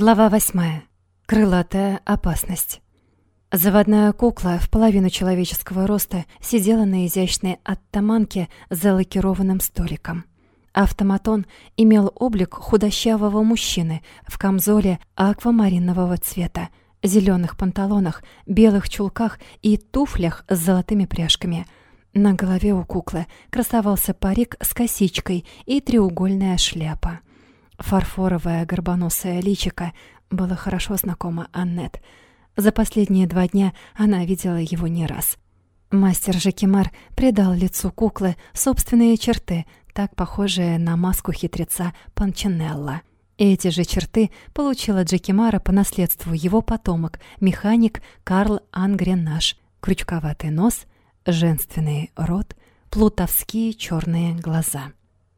Глава восьмая. Крылатая опасность. Заводная кукла в половину человеческого роста сидела на изящной оттаманке за лакированным столиком. Автоматон имел облик худощавого мужчины в камзоле аквамаринового цвета, зеленых панталонах, белых чулках и туфлях с золотыми пряжками. На голове у куклы красовался парик с косичкой и треугольная шляпа. Фарфоровое горбоносое личико было хорошо знакомо Аннет. За последние два дня она видела его не раз. Мастер Жакимар придал лицу куклы собственные черты, так похожие на маску хитреца Панчинелла. Эти же черты получила Джекимара по наследству его потомок, механик Карл Ангренаш. Крючковатый нос, женственный рот, плутовские черные глаза.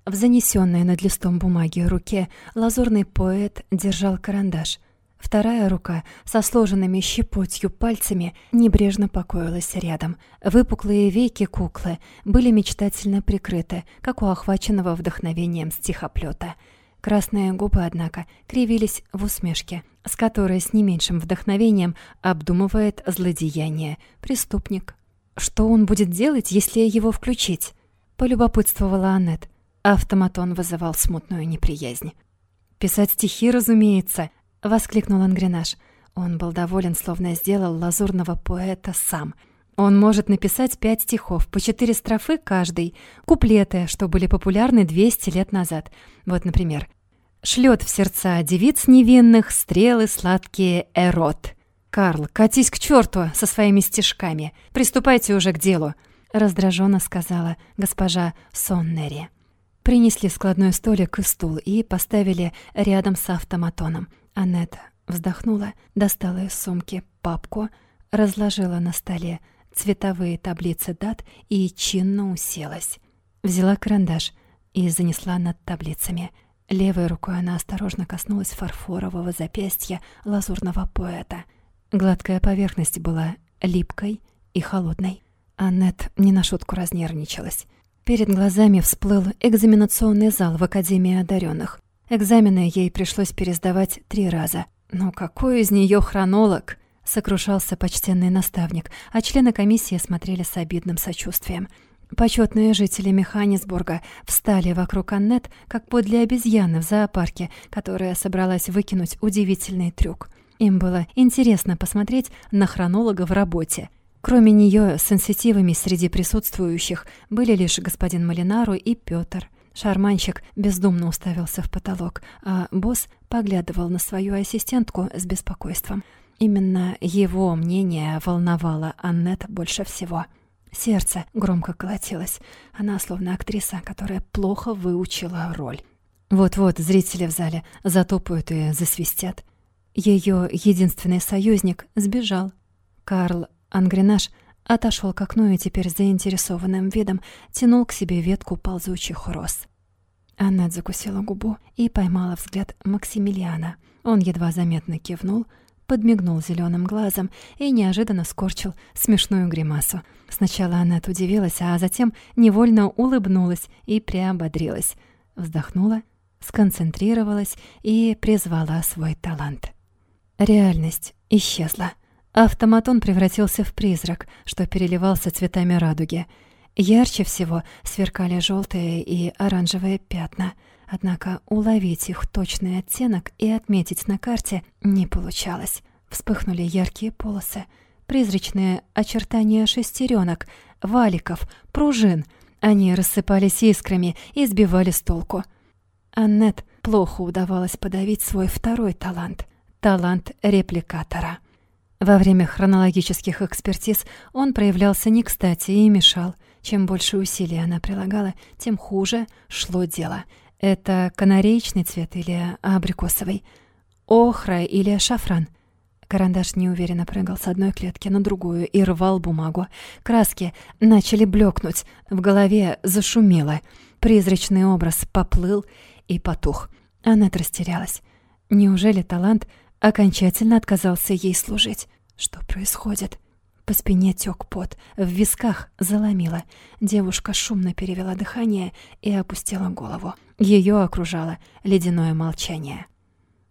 В занесенной над листом бумаги руке лазурный поэт держал карандаш. Вторая рука со сложенными щепотью пальцами небрежно покоилась рядом. Выпуклые веки куклы были мечтательно прикрыты, как у охваченного вдохновением стихоплёта. Красные губы, однако, кривились в усмешке, с которой с не меньшим вдохновением обдумывает злодеяние преступник. Что он будет делать, если его включить? Полюбопытствовала Аннет. Автоматон вызывал смутную неприязнь. «Писать стихи, разумеется!» — воскликнул Ангренаж. Он был доволен, словно сделал лазурного поэта сам. Он может написать пять стихов, по четыре строфы каждый, куплеты, что были популярны 200 лет назад. Вот, например, «Шлёт в сердца девиц невинных стрелы сладкие эрот». «Карл, катись к чёрту со своими стишками. Приступайте уже к делу», — раздраженно сказала госпожа Соннери. Принесли складной столик и стул и поставили рядом с автоматоном. Аннет вздохнула, достала из сумки папку, разложила на столе цветовые таблицы дат и чинно уселась. Взяла карандаш и занесла над таблицами. Левой рукой она осторожно коснулась фарфорового запястья лазурного поэта. Гладкая поверхность была липкой и холодной. Аннет не на шутку разнервничалась. Перед глазами всплыл экзаменационный зал в Академии одаренных. Экзамены ей пришлось пересдавать три раза. «Ну какой из нее хронолог?» — сокрушался почтенный наставник, а члены комиссии смотрели с обидным сочувствием. Почетные жители Механисбурга встали вокруг Аннет, как подле обезьяны в зоопарке, которая собралась выкинуть удивительный трюк. Им было интересно посмотреть на хронолога в работе — Кроме нее, сенситивами среди присутствующих были лишь господин Малинару и Пётр. Шарманщик бездумно уставился в потолок, а босс поглядывал на свою ассистентку с беспокойством. Именно его мнение волновало Аннет больше всего. Сердце громко колотилось. Она словно актриса, которая плохо выучила роль. Вот-вот зрители в зале затопают и засвистят. Ее единственный союзник сбежал. Карл Ангренаж отошел к окну и теперь заинтересованным видом тянул к себе ветку ползучих роз. Аннет закусила губу и поймала взгляд Максимилиана. Он едва заметно кивнул, подмигнул зеленым глазом и неожиданно скорчил смешную гримасу. Сначала Аннет удивилась, а затем невольно улыбнулась и приободрилась. Вздохнула, сконцентрировалась и призвала свой талант. Реальность исчезла. Автоматон превратился в призрак, что переливался цветами радуги. Ярче всего сверкали желтые и оранжевые пятна, однако уловить их точный оттенок и отметить на карте не получалось. Вспыхнули яркие полосы, призрачные очертания шестеренок, валиков, пружин. Они рассыпались искрами и сбивали с толку. Аннет плохо удавалось подавить свой второй талант — талант репликатора — во время хронологических экспертиз он проявлялся не кстати и мешал. Чем больше усилий она прилагала, тем хуже шло дело. Это канареечный цвет или абрикосовый? Охра или шафран? Карандаш неуверенно прыгал с одной клетки на другую и рвал бумагу. Краски начали блекнуть, в голове зашумело. Призрачный образ поплыл и потух. Она растерялась. Неужели талант окончательно отказался ей служить. Что происходит? По спине тёк пот, в висках заломило. Девушка шумно перевела дыхание и опустила голову. Её окружало ледяное молчание.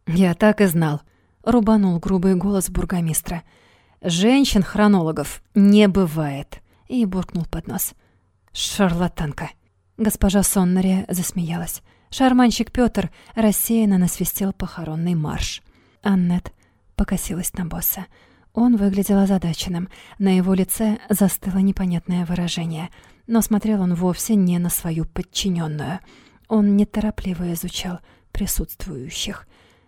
«Я так и знал», — рубанул грубый голос бургомистра. «Женщин-хронологов не бывает», — и буркнул под нос. «Шарлатанка». Госпожа Соннери засмеялась. Шарманщик Пётр рассеянно насвистел похоронный марш. Аннет покосилась на босса. Он выглядел озадаченным. На его лице застыло непонятное выражение. Но смотрел он вовсе не на свою подчиненную. Он неторопливо изучал присутствующих.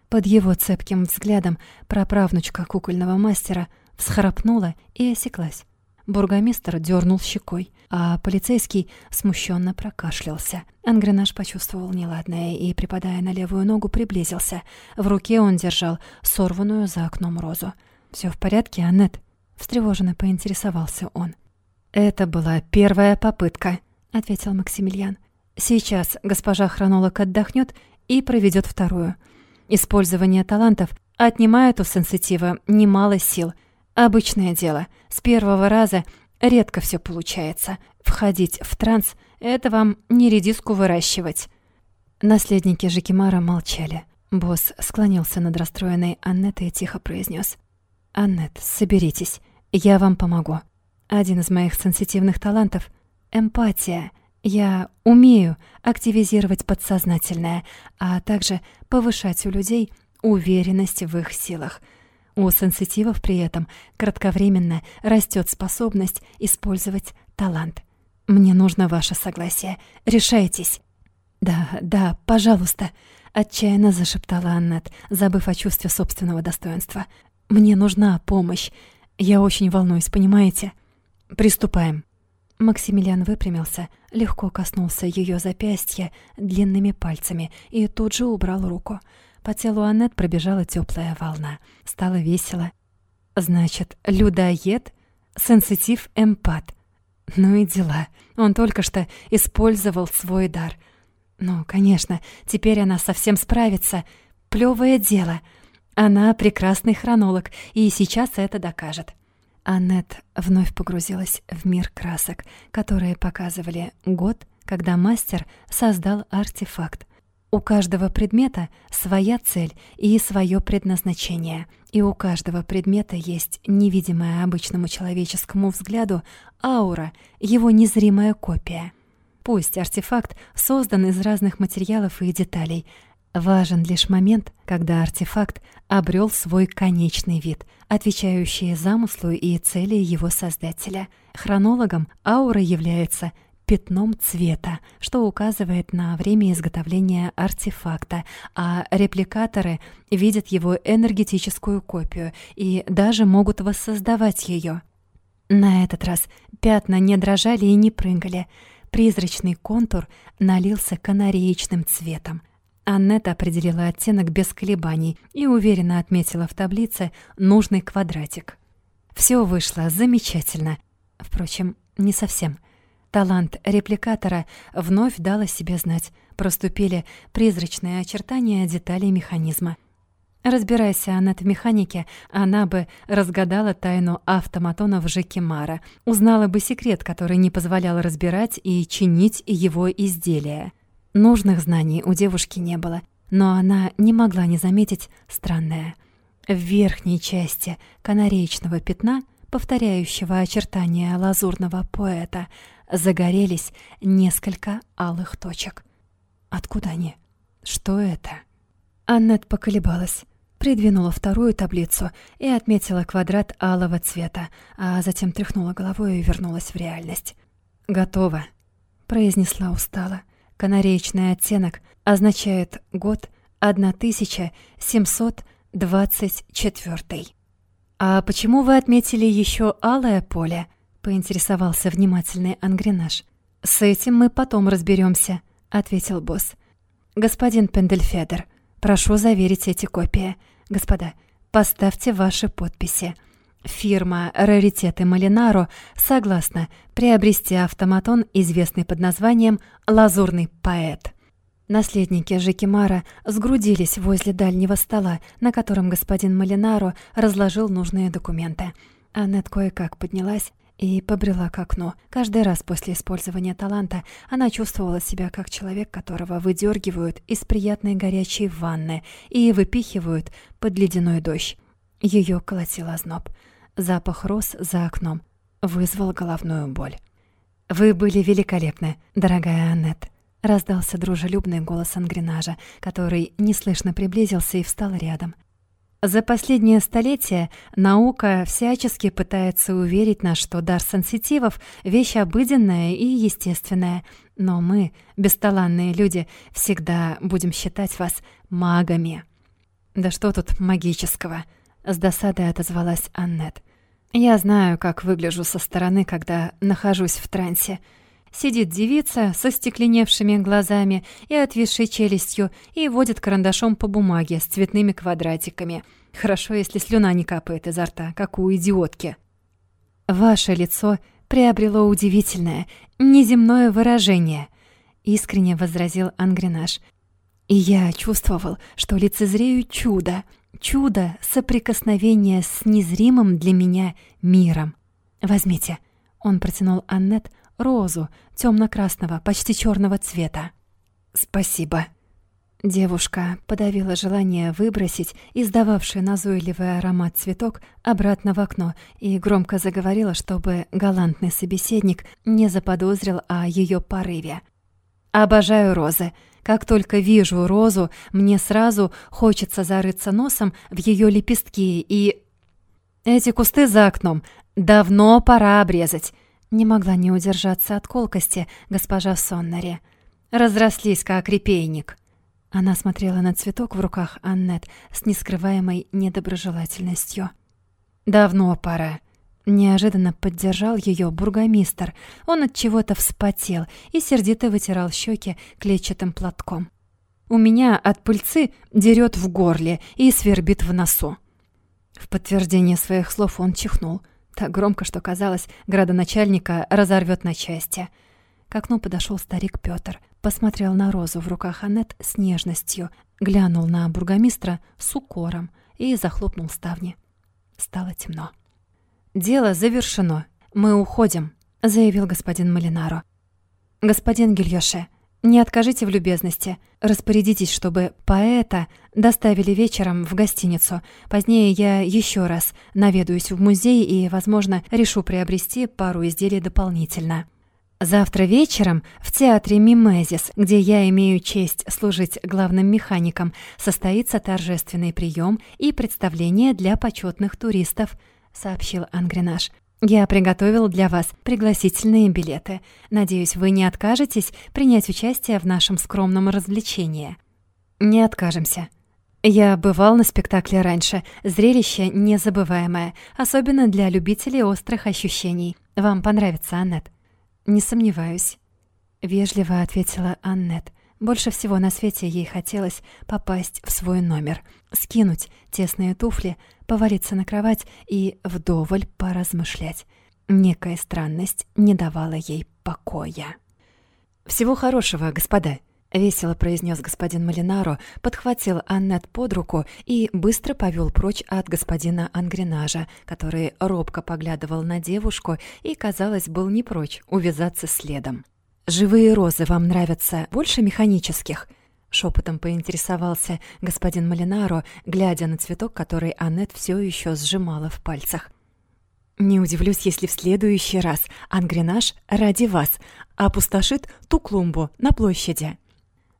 Под его цепким взглядом праправнучка кукольного мастера всхрапнула и осеклась. Бургомистр дернул щекой, а полицейский смущенно прокашлялся. Ангренаж почувствовал неладное и, припадая на левую ногу, приблизился. В руке он держал сорванную за окном розу. Все в порядке, Аннет?» — встревоженно поинтересовался он. «Это была первая попытка», — ответил Максимилиан. «Сейчас госпожа хронолог отдохнет и проведет вторую. Использование талантов отнимает у сенситива немало сил. Обычное дело. С первого раза редко все получается. Входить в транс — это вам не редиску выращивать». Наследники Жикимара молчали. Босс склонился над расстроенной Аннетой и тихо произнес: «Аннет, соберитесь, я вам помогу. Один из моих сенситивных талантов — эмпатия. Я умею активизировать подсознательное, а также повышать у людей уверенность в их силах. У сенситивов при этом кратковременно растет способность использовать талант. Мне нужно ваше согласие. Решайтесь. Да, да, пожалуйста, отчаянно зашептала Аннет, забыв о чувстве собственного достоинства. Мне нужна помощь. Я очень волнуюсь, понимаете? Приступаем. Максимилиан выпрямился, легко коснулся ее запястья длинными пальцами и тут же убрал руку. По телу Аннет пробежала теплая волна. Стало весело. Значит, людоед, сенситив эмпат. Ну и дела. Он только что использовал свой дар. Ну, конечно, теперь она совсем справится. Плевое дело — она прекрасный хронолог, и сейчас это докажет. Аннет вновь погрузилась в мир красок, которые показывали год, когда мастер создал артефакт. У каждого предмета своя цель и свое предназначение, и у каждого предмета есть невидимая обычному человеческому взгляду аура, его незримая копия. Пусть артефакт создан из разных материалов и деталей — Важен лишь момент, когда артефакт обрел свой конечный вид, отвечающий замыслу и цели его создателя. Хронологом аура является пятном цвета, что указывает на время изготовления артефакта, а репликаторы видят его энергетическую копию и даже могут воссоздавать ее. На этот раз пятна не дрожали и не прыгали. Призрачный контур налился канареечным цветом — Аннета определила оттенок без колебаний и уверенно отметила в таблице нужный квадратик. Все вышло замечательно. Впрочем, не совсем. Талант репликатора вновь дал о себе знать. Проступили призрачные очертания деталей механизма. Разбирайся Аннет в механике, она бы разгадала тайну автоматонов Жекимара, узнала бы секрет, который не позволял разбирать и чинить его изделия. Нужных знаний у девушки не было, но она не могла не заметить странное. В верхней части канареечного пятна, повторяющего очертания лазурного поэта, загорелись несколько алых точек. Откуда они? Что это? Аннет поколебалась, придвинула вторую таблицу и отметила квадрат алого цвета, а затем тряхнула головой и вернулась в реальность. «Готово», — произнесла устало. Канареечный оттенок означает год 1724. «А почему вы отметили еще алое поле?» — поинтересовался внимательный ангренаж. «С этим мы потом разберемся, ответил босс. «Господин Пендельфедер, прошу заверить эти копии. Господа, поставьте ваши подписи». Фирма «Раритеты Малинаро» согласна приобрести автоматон, известный под названием «Лазурный поэт». Наследники Жекимара сгрудились возле дальнего стола, на котором господин Малинаро разложил нужные документы. Аннет кое-как поднялась и побрела к окну. Каждый раз после использования таланта она чувствовала себя как человек, которого выдергивают из приятной горячей ванны и выпихивают под ледяной дождь. Ее колотил озноб. Запах роз за окном вызвал головную боль. «Вы были великолепны, дорогая Аннет», — раздался дружелюбный голос ангренажа, который неслышно приблизился и встал рядом. За последнее столетие наука всячески пытается уверить нас, что дар сенситивов — вещь обыденная и естественная. Но мы, бесталанные люди, всегда будем считать вас магами. «Да что тут магического?» — с досадой отозвалась Аннет. «Я знаю, как выгляжу со стороны, когда нахожусь в трансе». Сидит девица со стекленевшими глазами и отвисшей челюстью и водит карандашом по бумаге с цветными квадратиками. Хорошо, если слюна не капает изо рта, как у идиотки. Ваше лицо приобрело удивительное, неземное выражение, искренне возразил Ангренаж. И я чувствовал, что лицезрею чудо, чудо соприкосновения с незримым для меня миром. Возьмите. Он протянул Аннет розу темно-красного, почти черного цвета. «Спасибо». Девушка подавила желание выбросить издававший назойливый аромат цветок обратно в окно и громко заговорила, чтобы галантный собеседник не заподозрил о ее порыве. «Обожаю розы. Как только вижу розу, мне сразу хочется зарыться носом в ее лепестки и... Эти кусты за окном давно пора обрезать. Не могла не удержаться от колкости госпожа Соннари. Разрослись, как репейник. Она смотрела на цветок в руках Аннет с нескрываемой недоброжелательностью. «Давно пора», — неожиданно поддержал ее бургомистр. Он от чего-то вспотел и сердито вытирал щеки клетчатым платком. «У меня от пыльцы дерет в горле и свербит в носу». В подтверждение своих слов он чихнул — так громко, что казалось, градоначальника разорвет на части. К окну подошел старик Петр, посмотрел на розу в руках Аннет с нежностью, глянул на бургомистра с укором и захлопнул ставни. Стало темно. «Дело завершено. Мы уходим», — заявил господин Малинаро. «Господин Гильёше, не откажите в любезности. Распорядитесь, чтобы поэта доставили вечером в гостиницу. Позднее я еще раз наведаюсь в музей и, возможно, решу приобрести пару изделий дополнительно. Завтра вечером в театре Мимезис, где я имею честь служить главным механиком, состоится торжественный прием и представление для почетных туристов, сообщил Ангренаж. Я приготовил для вас пригласительные билеты. Надеюсь, вы не откажетесь принять участие в нашем скромном развлечении. Не откажемся. Я бывал на спектакле раньше. Зрелище незабываемое, особенно для любителей острых ощущений. Вам понравится, Аннет. Не сомневаюсь, вежливо ответила Аннет. Больше всего на свете ей хотелось попасть в свой номер, скинуть тесные туфли, повалиться на кровать и вдоволь поразмышлять. Некая странность не давала ей покоя. «Всего хорошего, господа!» — весело произнес господин Малинаро, подхватил Аннет под руку и быстро повел прочь от господина Ангренажа, который робко поглядывал на девушку и, казалось, был не прочь увязаться следом. «Живые розы вам нравятся больше механических?» Шепотом поинтересовался господин Малинаро, глядя на цветок, который Аннет все еще сжимала в пальцах. «Не удивлюсь, если в следующий раз Ангренаж ради вас опустошит ту клумбу на площади».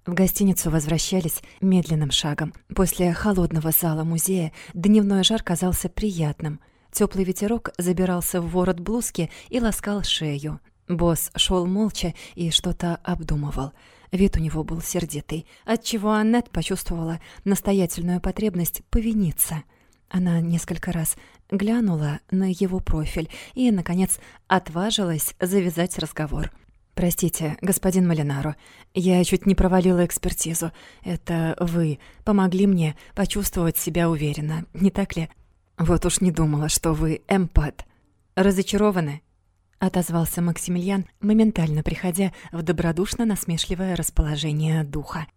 В гостиницу возвращались медленным шагом. После холодного зала музея дневной жар казался приятным. Теплый ветерок забирался в ворот блузки и ласкал шею, Босс шел молча и что-то обдумывал. Вид у него был сердитый, отчего Аннет почувствовала настоятельную потребность повиниться. Она несколько раз глянула на его профиль и, наконец, отважилась завязать разговор. «Простите, господин Малинаро, я чуть не провалила экспертизу. Это вы помогли мне почувствовать себя уверенно, не так ли? Вот уж не думала, что вы эмпат. Разочарованы?» Отозвался Максимилиан, моментально приходя в добродушно-насмешливое расположение духа.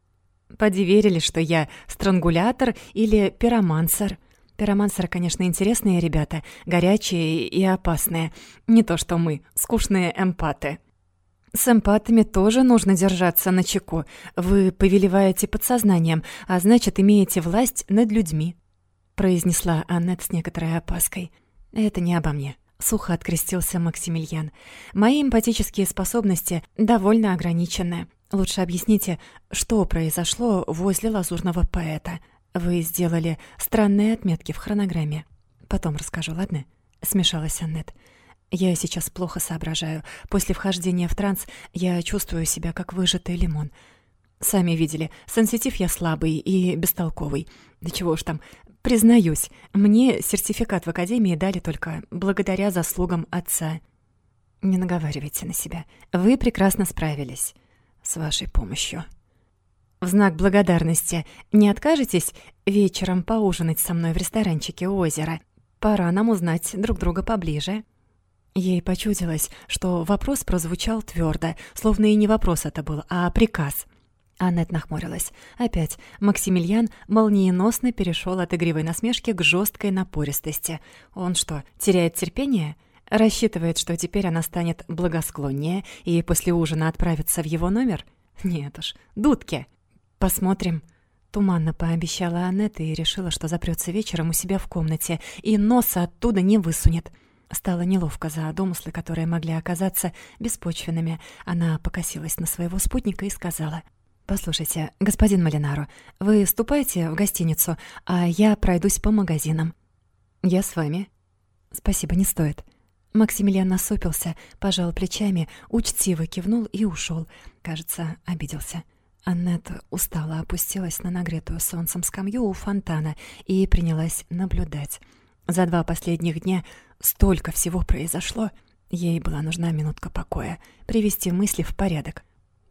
Поди верили, что я странгулятор или пиромансер. Пиромансеры, конечно, интересные ребята, горячие и опасные. Не то что мы, скучные эмпаты. С эмпатами тоже нужно держаться на чеку. Вы повелеваете подсознанием, а значит, имеете власть над людьми», — произнесла Аннет с некоторой опаской. «Это не обо мне», — сухо открестился Максимилиан. «Мои эмпатические способности довольно ограничены. Лучше объясните, что произошло возле лазурного поэта. Вы сделали странные отметки в хронограмме. Потом расскажу, ладно?» — смешалась Аннет. «Я сейчас плохо соображаю. После вхождения в транс я чувствую себя как выжатый лимон. Сами видели, сенситив я слабый и бестолковый. Да чего уж там, признаюсь, мне сертификат в академии дали только благодаря заслугам отца. Не наговаривайте на себя. Вы прекрасно справились с вашей помощью. В знак благодарности не откажетесь вечером поужинать со мной в ресторанчике у озера? Пора нам узнать друг друга поближе». Ей почудилось, что вопрос прозвучал твердо, словно и не вопрос это был, а приказ. Аннет нахмурилась. Опять Максимилиан молниеносно перешел от игривой насмешки к жесткой напористости. Он что, теряет терпение? Рассчитывает, что теперь она станет благосклоннее и после ужина отправится в его номер? Нет уж, дудки. Посмотрим. Туманно пообещала Аннет и решила, что запрется вечером у себя в комнате и носа оттуда не высунет. Стало неловко за домыслы, которые могли оказаться беспочвенными. Она покосилась на своего спутника и сказала. «Послушайте, господин Малинаро, вы ступайте в гостиницу, а я пройдусь по магазинам». «Я с вами». «Спасибо, не стоит». Максимилиан насупился, пожал плечами, учтиво кивнул и ушел. Кажется, обиделся. Аннет устало опустилась на нагретую солнцем скамью у фонтана и принялась наблюдать. За два последних дня столько всего произошло. Ей была нужна минутка покоя, привести мысли в порядок.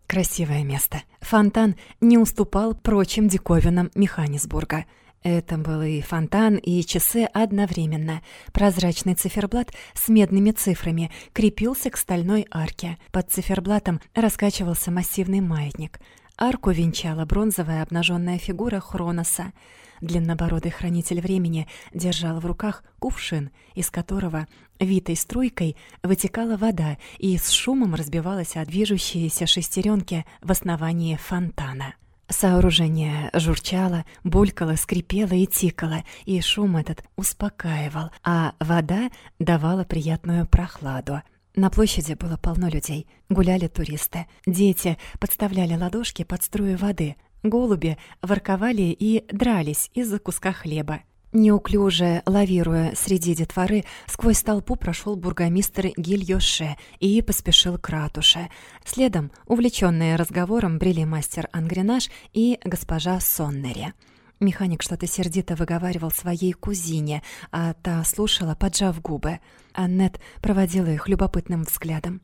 Красивое место. Фонтан не уступал прочим диковинам Механисбурга — это был и фонтан, и часы одновременно. Прозрачный циферблат с медными цифрами крепился к стальной арке. Под циферблатом раскачивался массивный маятник. Арку венчала бронзовая обнаженная фигура Хроноса. Длиннобородый хранитель времени держал в руках кувшин, из которого витой струйкой вытекала вода и с шумом разбивалась о движущиеся шестеренки в основании фонтана. Сооружение журчало, булькало, скрипело и тикало, и шум этот успокаивал, а вода давала приятную прохладу. На площади было полно людей. Гуляли туристы. Дети подставляли ладошки под струю воды. Голуби ворковали и дрались из-за куска хлеба. Неуклюже лавируя среди детворы, сквозь толпу прошел бургомистр Гильоше и поспешил к ратуше. Следом, увлеченные разговором, брели мастер Ангренаж и госпожа Соннери. Механик что-то сердито выговаривал своей кузине, а та слушала, поджав губы. Аннет проводила их любопытным взглядом.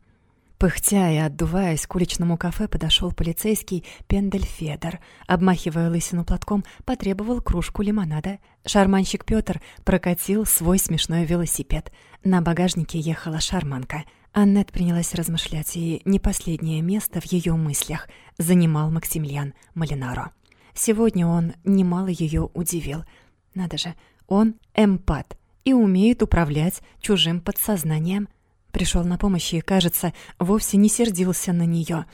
Пыхтя и отдуваясь, к уличному кафе подошел полицейский Пендельфедер. Обмахивая лысину платком, потребовал кружку лимонада. Шарманщик Пётр прокатил свой смешной велосипед. На багажнике ехала шарманка. Аннет принялась размышлять, и не последнее место в ее мыслях занимал Максимилиан Малинаро. Сегодня он немало ее удивил. Надо же, он эмпат и умеет управлять чужим подсознанием – Пришел на помощь и, кажется, вовсе не сердился на нее.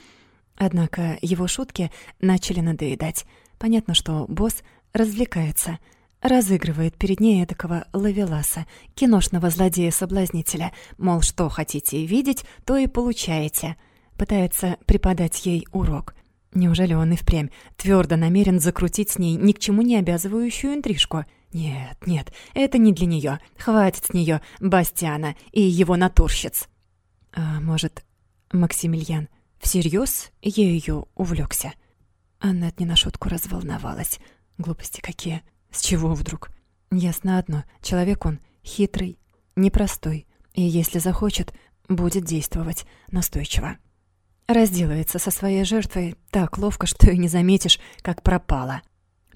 Однако его шутки начали надоедать. Понятно, что босс развлекается, разыгрывает перед ней этакого лавеласа, киношного злодея-соблазнителя, мол, что хотите видеть, то и получаете. Пытается преподать ей урок. Неужели он и впрямь твердо намерен закрутить с ней ни к чему не обязывающую интрижку — нет, нет, это не для нее. Хватит с нее Бастиана и его натурщиц. А может, Максимилиан всерьез ею увлекся? Аннет не на шутку разволновалась. Глупости какие. С чего вдруг? Ясно одно. Человек он хитрый, непростой. И если захочет, будет действовать настойчиво. Разделается со своей жертвой так ловко, что и не заметишь, как пропала.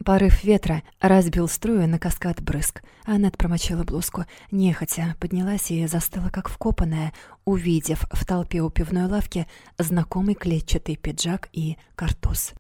Порыв ветра разбил струю на каскад брызг. Аннет промочила блузку, нехотя поднялась и застыла как вкопанная, увидев в толпе у пивной лавки знакомый клетчатый пиджак и картуз.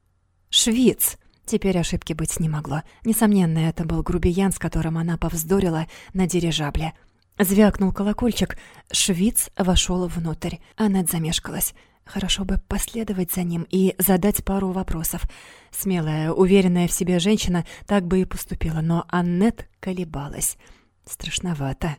«Швиц!» Теперь ошибки быть не могло. Несомненно, это был грубиян, с которым она повздорила на дирижабле. Звякнул колокольчик, швиц вошел внутрь. Аннет замешкалась. Хорошо бы последовать за ним и задать пару вопросов. Смелая, уверенная в себе женщина так бы и поступила, но Аннет колебалась. Страшновато.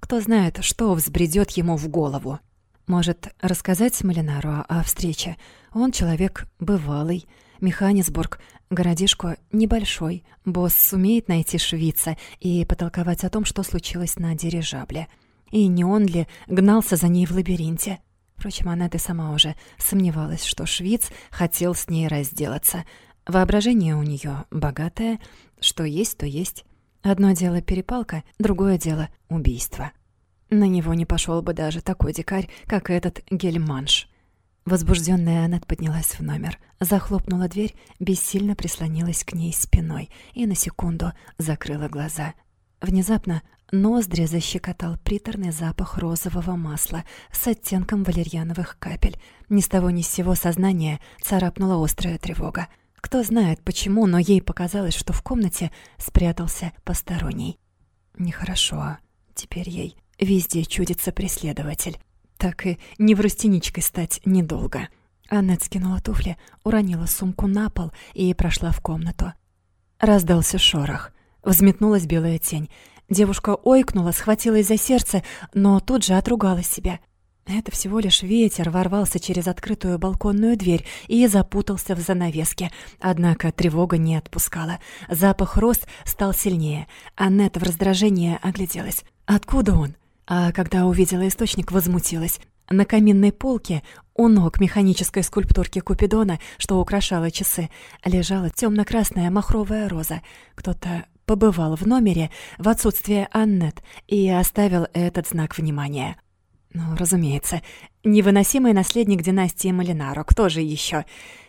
Кто знает, что взбредет ему в голову. Может, рассказать Малинару о встрече? Он человек бывалый. Механисбург, городишко небольшой. Босс сумеет найти швейца и потолковать о том, что случилось на дирижабле. И не он ли гнался за ней в лабиринте? Впрочем, и сама уже сомневалась, что швейц хотел с ней разделаться. Воображение у нее богатое, что есть, то есть. Одно дело перепалка, другое дело убийство. На него не пошел бы даже такой дикарь, как этот гельманш. Возбужденная Аннет поднялась в номер, захлопнула дверь, бессильно прислонилась к ней спиной и на секунду закрыла глаза. Внезапно Ноздри защекотал приторный запах розового масла с оттенком валерьяновых капель. Ни с того ни с сего сознания царапнула острая тревога. Кто знает почему, но ей показалось, что в комнате спрятался посторонний. Нехорошо. Теперь ей везде чудится преследователь. Так и неврастеничкой стать недолго. Аннет скинула туфли, уронила сумку на пол и прошла в комнату. Раздался шорох. Взметнулась белая тень. Девушка ойкнула, схватилась за сердце, но тут же отругала себя. Это всего лишь ветер ворвался через открытую балконную дверь и запутался в занавеске. Однако тревога не отпускала. Запах роз стал сильнее. Аннет в раздражении огляделась. Откуда он? А когда увидела источник, возмутилась. На каминной полке у ног механической скульптурки Купидона, что украшала часы, лежала темно-красная махровая роза. Кто-то побывал в номере в отсутствие Аннет и оставил этот знак внимания. Ну, разумеется, невыносимый наследник династии Малинаро, кто же еще?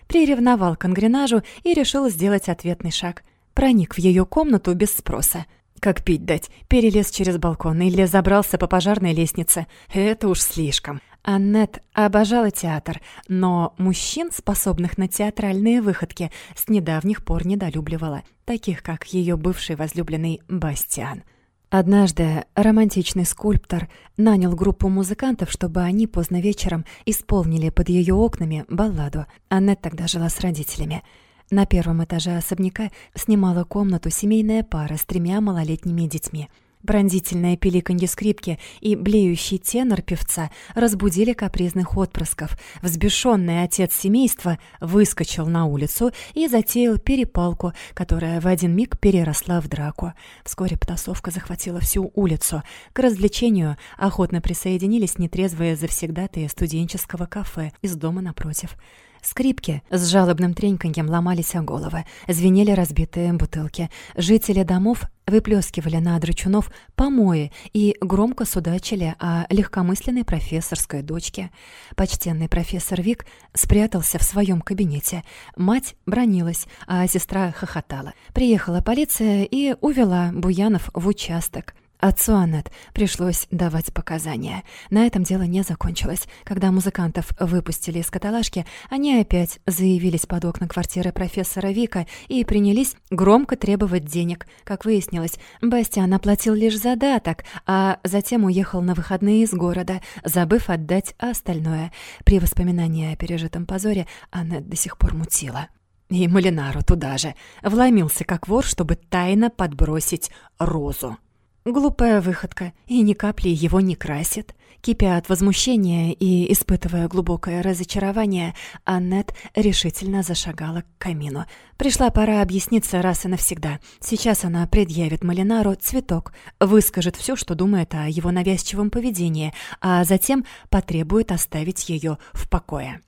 Приревновал к ангренажу и решил сделать ответный шаг. Проник в ее комнату без спроса. Как пить дать? Перелез через балкон или забрался по пожарной лестнице. Это уж слишком. Аннет обожала театр, но мужчин, способных на театральные выходки, с недавних пор недолюбливала, таких как ее бывший возлюбленный Бастиан. Однажды романтичный скульптор нанял группу музыкантов, чтобы они поздно вечером исполнили под ее окнами балладу. Аннет тогда жила с родителями. На первом этаже особняка снимала комнату семейная пара с тремя малолетними детьми — Бронзительное пиликанье скрипки и блеющий тенор певца разбудили капризных отпрысков. Взбешенный отец семейства выскочил на улицу и затеял перепалку, которая в один миг переросла в драку. Вскоре потасовка захватила всю улицу. К развлечению охотно присоединились нетрезвые завсегдатые студенческого кафе из дома напротив. Скрипки с жалобным треньканьем ломались о головы, звенели разбитые бутылки. Жители домов выплескивали на драчунов помои и громко судачили о легкомысленной профессорской дочке. Почтенный профессор Вик спрятался в своем кабинете. Мать бронилась, а сестра хохотала. Приехала полиция и увела Буянов в участок. Отцу Аннет пришлось давать показания. На этом дело не закончилось. Когда музыкантов выпустили из каталажки, они опять заявились под окна квартиры профессора Вика и принялись громко требовать денег. Как выяснилось, Бастиан оплатил лишь задаток, а затем уехал на выходные из города, забыв отдать остальное. При воспоминании о пережитом позоре Аннет до сих пор мутила. И Малинару туда же. Вломился как вор, чтобы тайно подбросить розу. Глупая выходка, и ни капли его не красит. Кипя от возмущения и испытывая глубокое разочарование, Аннет решительно зашагала к камину. Пришла пора объясниться раз и навсегда. Сейчас она предъявит Малинару цветок, выскажет все, что думает о его навязчивом поведении, а затем потребует оставить ее в покое.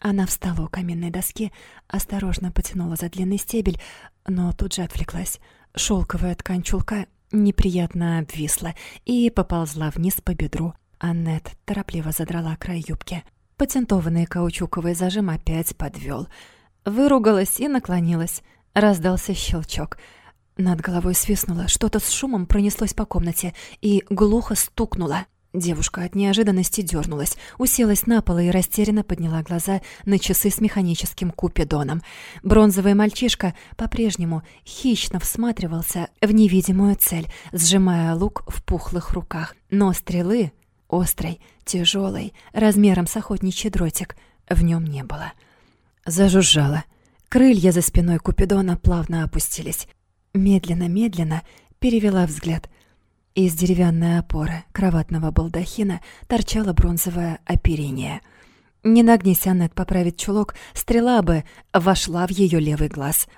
Она встала у каменной доски, осторожно потянула за длинный стебель, но тут же отвлеклась. Шелковая ткань чулка неприятно обвисла и поползла вниз по бедру. Аннет торопливо задрала край юбки. Патентованный каучуковый зажим опять подвел. Выругалась и наклонилась. Раздался щелчок. Над головой свистнуло, что-то с шумом пронеслось по комнате и глухо стукнуло. Девушка от неожиданности дернулась, уселась на пол и растерянно подняла глаза на часы с механическим купидоном. Бронзовый мальчишка по-прежнему хищно всматривался в невидимую цель, сжимая лук в пухлых руках. Но стрелы, острой, тяжелой, размером с охотничий дротик, в нем не было. Зажужжало. Крылья за спиной Купидона плавно опустились. Медленно-медленно перевела взгляд — из деревянной опоры кроватного балдахина торчало бронзовое оперение. Не нагнись Аннет поправить чулок, стрела бы вошла в ее левый глаз.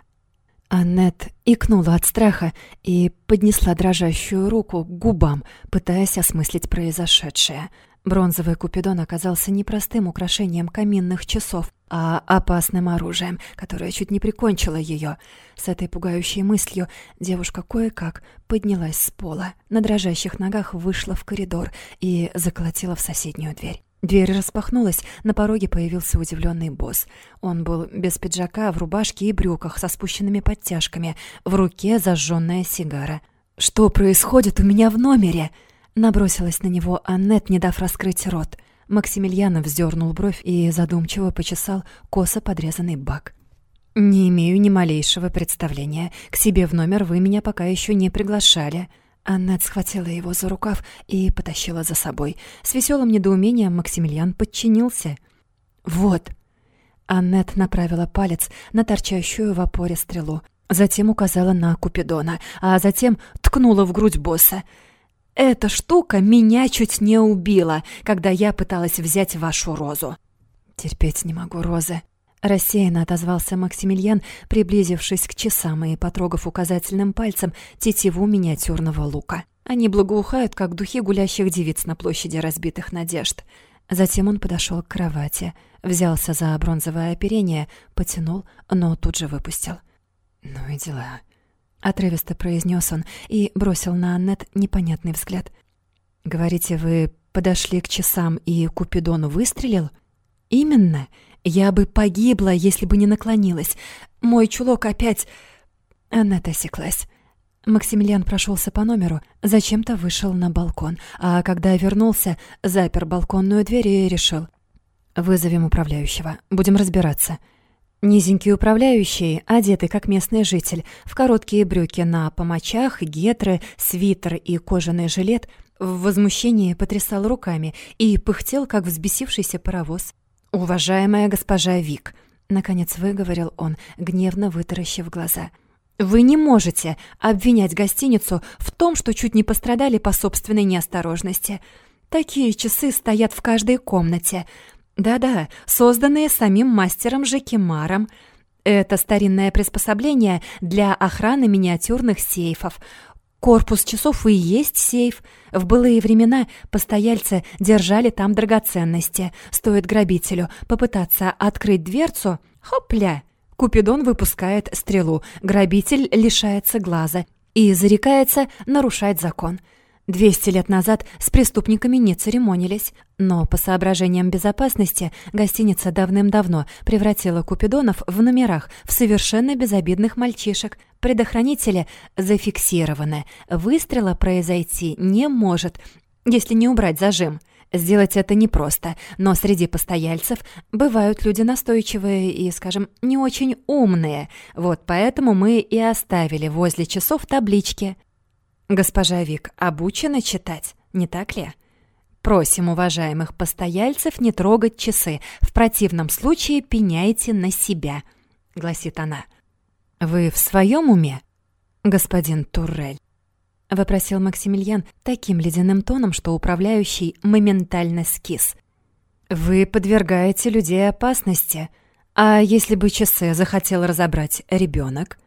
Аннет икнула от страха и поднесла дрожащую руку к губам, пытаясь осмыслить произошедшее. Бронзовый купидон оказался не простым украшением каминных часов, а опасным оружием, которое чуть не прикончило ее. С этой пугающей мыслью девушка кое-как поднялась с пола, на дрожащих ногах вышла в коридор и заколотила в соседнюю дверь. Дверь распахнулась, на пороге появился удивленный босс. Он был без пиджака, в рубашке и брюках со спущенными подтяжками, в руке зажженная сигара. «Что происходит у меня в номере?» Набросилась на него Аннет, не дав раскрыть рот. Максимилиан вздернул бровь и задумчиво почесал косо подрезанный бак. «Не имею ни малейшего представления. К себе в номер вы меня пока еще не приглашали». Аннет схватила его за рукав и потащила за собой. С веселым недоумением Максимилиан подчинился. «Вот». Аннет направила палец на торчащую в опоре стрелу. Затем указала на Купидона, а затем ткнула в грудь босса. Эта штука меня чуть не убила, когда я пыталась взять вашу розу. Терпеть не могу розы. Рассеянно отозвался Максимилиан, приблизившись к часам и потрогав указательным пальцем тетиву миниатюрного лука. Они благоухают, как духи гулящих девиц на площади разбитых надежд. Затем он подошел к кровати, взялся за бронзовое оперение, потянул, но тут же выпустил. «Ну и дела. Отрывисто произнес он и бросил на Аннет непонятный взгляд. «Говорите, вы подошли к часам и Купидон выстрелил?» «Именно. Я бы погибла, если бы не наклонилась. Мой чулок опять...» Аннет осеклась. Максимилиан прошелся по номеру, зачем-то вышел на балкон, а когда вернулся, запер балконную дверь и решил. «Вызовем управляющего. Будем разбираться». Низенький управляющий, одетый как местный житель, в короткие брюки на помочах, гетры, свитер и кожаный жилет, в возмущении потрясал руками и пыхтел, как взбесившийся паровоз. «Уважаемая госпожа Вик», — наконец выговорил он, гневно вытаращив глаза, — «вы не можете обвинять гостиницу в том, что чуть не пострадали по собственной неосторожности. Такие часы стоят в каждой комнате». Да-да, созданные самим мастером Жекимаром. Это старинное приспособление для охраны миниатюрных сейфов. Корпус часов и есть сейф. В былые времена постояльцы держали там драгоценности. Стоит грабителю попытаться открыть дверцу, хопля, Купидон выпускает стрелу, грабитель лишается глаза и зарекается нарушать закон – Двести лет назад с преступниками не церемонились, но по соображениям безопасности гостиница давным-давно превратила Купидонов в номерах в совершенно безобидных мальчишек. Предохранители зафиксированы. Выстрела произойти не может, если не убрать зажим. Сделать это непросто, но среди постояльцев бывают люди настойчивые и, скажем, не очень умные. Вот поэтому мы и оставили возле часов таблички Госпожа Вик обучена читать, не так ли? Просим уважаемых постояльцев не трогать часы, в противном случае пеняйте на себя, гласит она. Вы в своем уме, господин Туррель? вопросил Максимилиан таким ледяным тоном, что управляющий моментально скис. Вы подвергаете людей опасности. А если бы часы захотел разобрать ребенок,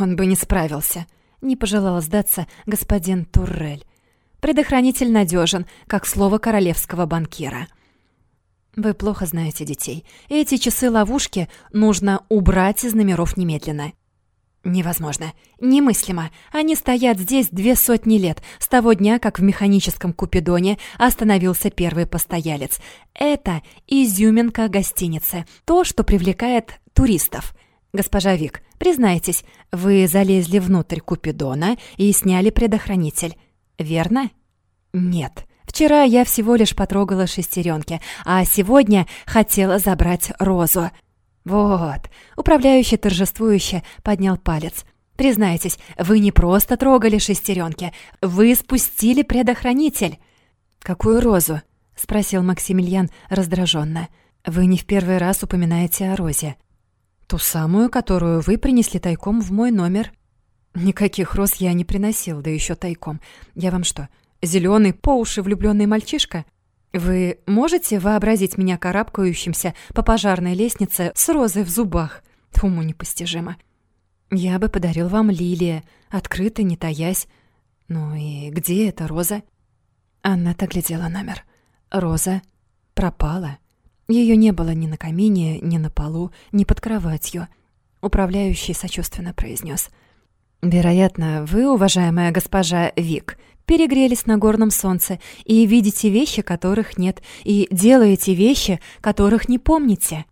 он бы не справился. Не пожелал сдаться господин Туррель. Предохранитель надежен, как слово королевского банкира. Вы плохо знаете детей. Эти часы-ловушки нужно убрать из номеров немедленно. Невозможно. Немыслимо. Они стоят здесь две сотни лет, с того дня, как в механическом Купидоне остановился первый постоялец. Это изюминка гостиницы. То, что привлекает туристов. «Госпожа Вик, признайтесь, вы залезли внутрь Купидона и сняли предохранитель, верно?» «Нет. Вчера я всего лишь потрогала шестеренки, а сегодня хотела забрать розу. Вот, управляющий торжествующе поднял палец. Признайтесь, вы не просто трогали шестеренки, вы спустили предохранитель. Какую розу? спросил Максимилиан раздраженно. Вы не в первый раз упоминаете о розе. Ту самую, которую вы принесли тайком в мой номер. Никаких роз я не приносил, да еще тайком. Я вам что, зеленый по уши влюбленный мальчишка? Вы можете вообразить меня карабкающимся по пожарной лестнице с розой в зубах? Уму непостижимо. Я бы подарил вам лилия, открыто, не таясь. Ну и где эта роза? Анна-то глядела номер. Роза пропала. Ее не было ни на камине, ни на полу, ни под кроватью. Управляющий сочувственно произнес: «Вероятно, вы, уважаемая госпожа Вик, перегрелись на горном солнце и видите вещи, которых нет, и делаете вещи, которых не помните.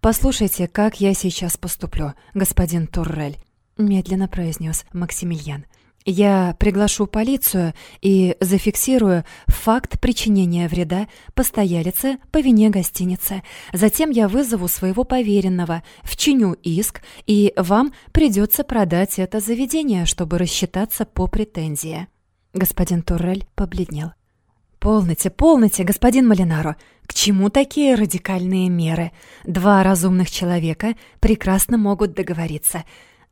Послушайте, как я сейчас поступлю, господин Туррель», — медленно произнес Максимилиан. Я приглашу полицию и зафиксирую факт причинения вреда постоялице по вине гостиницы. Затем я вызову своего поверенного, вчиню иск, и вам придется продать это заведение, чтобы рассчитаться по претензии». Господин Туррель побледнел. «Полноте, полноте, господин Малинаро! К чему такие радикальные меры? Два разумных человека прекрасно могут договориться.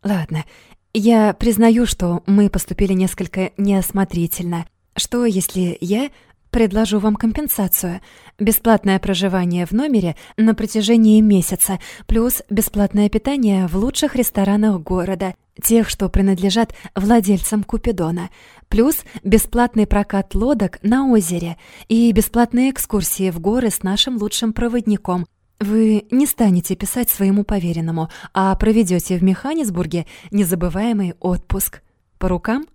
Ладно, я признаю, что мы поступили несколько неосмотрительно. Что, если я предложу вам компенсацию? Бесплатное проживание в номере на протяжении месяца, плюс бесплатное питание в лучших ресторанах города, тех, что принадлежат владельцам Купидона, плюс бесплатный прокат лодок на озере и бесплатные экскурсии в горы с нашим лучшим проводником – вы не станете писать своему поверенному, а проведете в Механисбурге незабываемый отпуск. По рукам?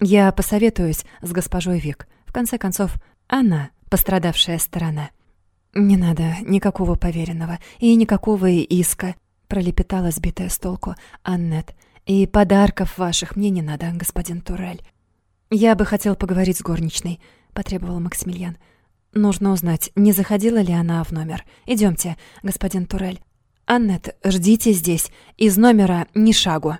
Я посоветуюсь с госпожой Вик. В конце концов, она пострадавшая сторона. «Не надо никакого поверенного и никакого иска», — пролепетала сбитая с толку Аннет. «И подарков ваших мне не надо, господин Турель». «Я бы хотел поговорить с горничной», — потребовал Максимилиан. Нужно узнать, не заходила ли она в номер. Идемте, господин Турель. Аннет, ждите здесь. Из номера ни шагу.